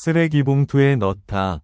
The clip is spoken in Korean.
쓰레기 봉투에 넣다.